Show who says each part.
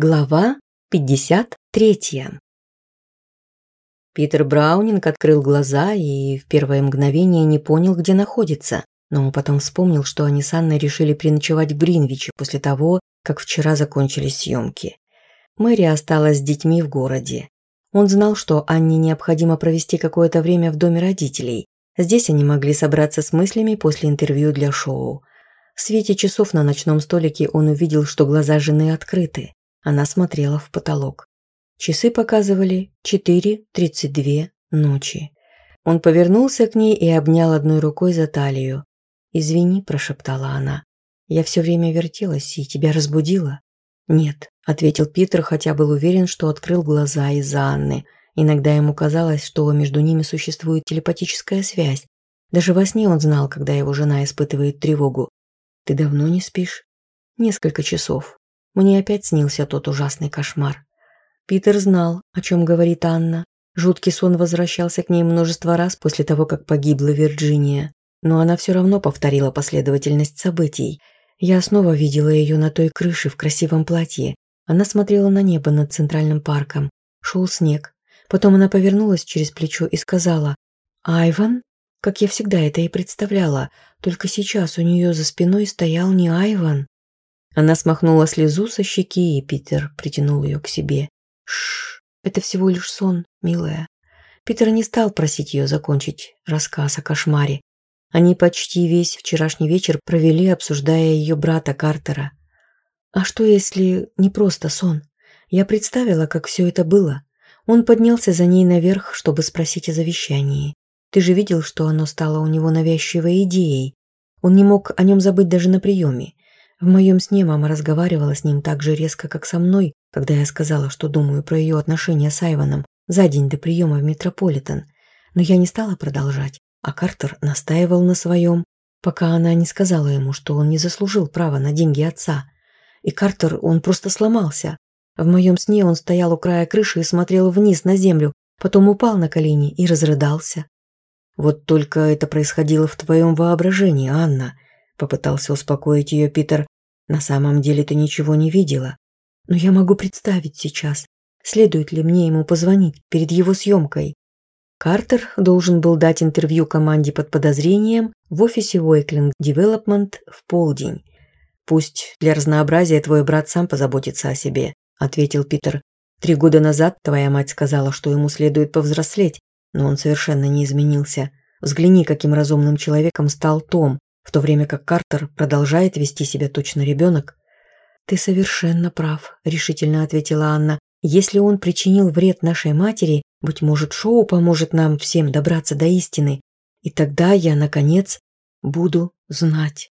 Speaker 1: Глава 53 Питер Браунинг открыл глаза и в первое мгновение не понял, где находится, но потом вспомнил, что они с Анной решили переночевать в Гринвиче после того, как вчера закончились съемки. Мэри осталась с детьми в городе. Он знал, что Анне необходимо провести какое-то время в доме родителей. Здесь они могли собраться с мыслями после интервью для шоу. В свете часов на ночном столике он увидел, что глаза жены открыты. Она смотрела в потолок. Часы показывали 4.32 ночи. Он повернулся к ней и обнял одной рукой за талию. «Извини», – прошептала она. «Я все время вертелась и тебя разбудила?» «Нет», – ответил Питер, хотя был уверен, что открыл глаза из-за Анны. Иногда ему казалось, что между ними существует телепатическая связь. Даже во сне он знал, когда его жена испытывает тревогу. «Ты давно не спишь?» «Несколько часов. Мне опять снился тот ужасный кошмар. Питер знал, о чем говорит Анна. Жуткий сон возвращался к ней множество раз после того, как погибла Вирджиния. Но она все равно повторила последовательность событий. Я снова видела ее на той крыше в красивом платье. Она смотрела на небо над Центральным парком. Шел снег. Потом она повернулась через плечо и сказала «Айван?» Как я всегда это и представляла, только сейчас у нее за спиной стоял не Айван, она смахнула слезу со щеки, и Питер притянул ее к себе. «Шш, это всего лишь сон, милая». Питер не стал просить ее закончить рассказ о кошмаре. Они почти весь вчерашний вечер провели, обсуждая ее брата Картера. «А что, если не просто сон? Я представила, как все это было. Он поднялся за ней наверх, чтобы спросить о завещании. Ты же видел, что оно стало у него навязчивой идеей. Он не мог о нем забыть даже на приеме. В моем сне мама разговаривала с ним так же резко, как со мной, когда я сказала, что думаю про ее отношения с Айваном за день до приема в Метрополитен. Но я не стала продолжать, а Картер настаивал на своем, пока она не сказала ему, что он не заслужил права на деньги отца. И Картер, он просто сломался. В моем сне он стоял у края крыши и смотрел вниз на землю, потом упал на колени и разрыдался. Вот только это происходило в твоем воображении, Анна – Попытался успокоить ее Питер. На самом деле ты ничего не видела. Но я могу представить сейчас, следует ли мне ему позвонить перед его съемкой. Картер должен был дать интервью команде под подозрением в офисе Wakeling Development в полдень. «Пусть для разнообразия твой брат сам позаботится о себе», – ответил Питер. «Три года назад твоя мать сказала, что в то время как Картер продолжает вести себя точно ребенок. «Ты совершенно прав», — решительно ответила Анна. «Если он причинил вред нашей матери, быть может, шоу поможет нам всем добраться до истины, и тогда я, наконец, буду знать».